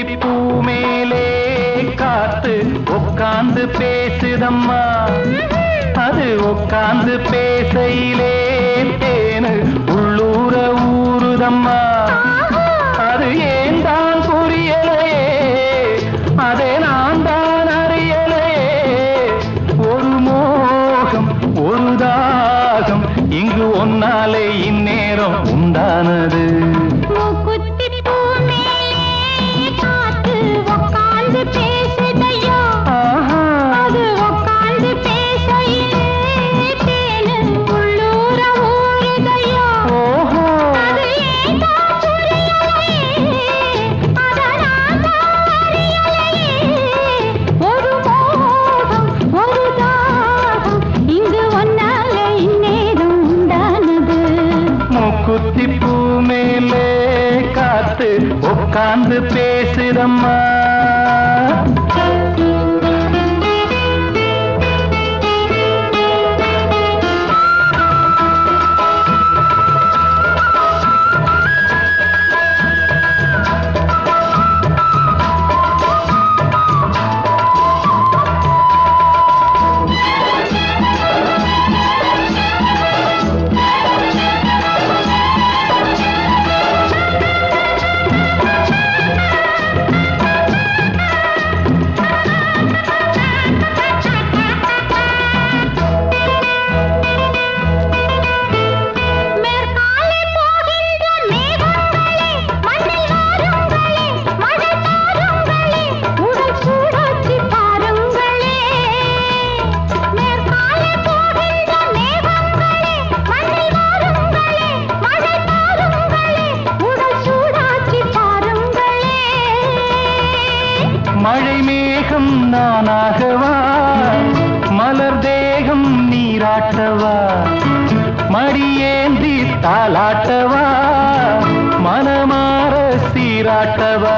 பேசி பூமேலே காத்து உட்காந்து பேசுதம்மா. அது உட்காந்து பேசையிலே தேனு உள்ளூர ஊறுதம்மா அது ஏன் தான் புரியலையே? அதை நான் தான் அறியலையே. ஒரு மோகம் ஒரு தாகம் இங்கு ஒன்னாலே இந்நேரம் உண்டானது. பார்த்து உட்கார்ந்து பேசுறம்மா. மழை மேகம் நானாகவா? மலர் தேகம் நீராட்டவா? மடியேந்தி தாளாட்டவா? மனமாற சீராட்டவா?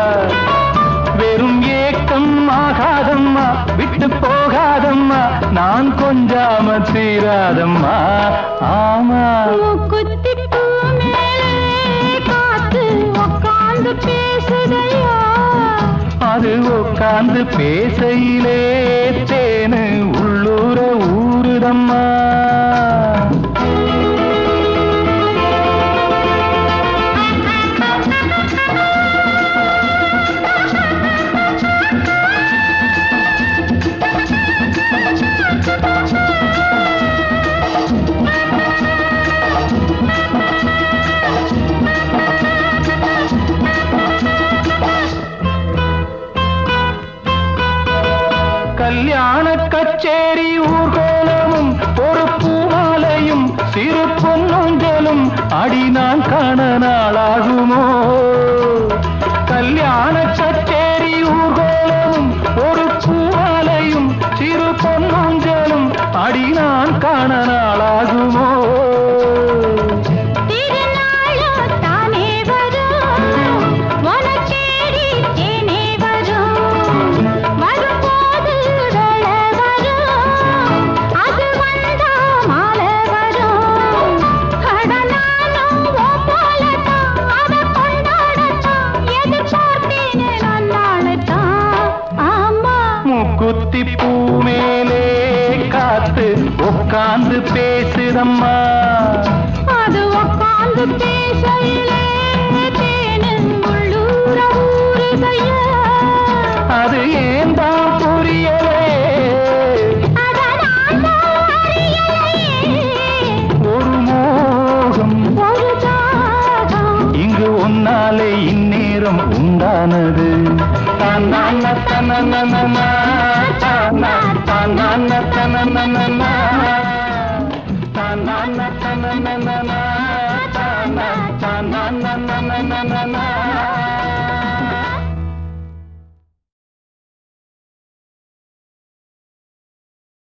வெறும் ஏக்கம் ஆகாதம்மா விட்டு போகாதம்மா நான் கொஞ்சாம தீராதம்மா ஆமா. குத்தி பூ மேலே காத்து உக்காந்து பேசுதையா உட்கார்ந்து பேசையிலே தேனு உள்ளூர ஊருதம்மா. कचेरी உட்கார்ந்து பேசுதம்மா. அது உக்காந்து தேனு ஊறுதையா அது ஏன் தான் புரியலே நான் தான். ஒரு மோகம். இங்கு ஒன்னாலே இந்நேரம் உண்டானது. தானா, தானான தனனனனா, தானான na na na na na na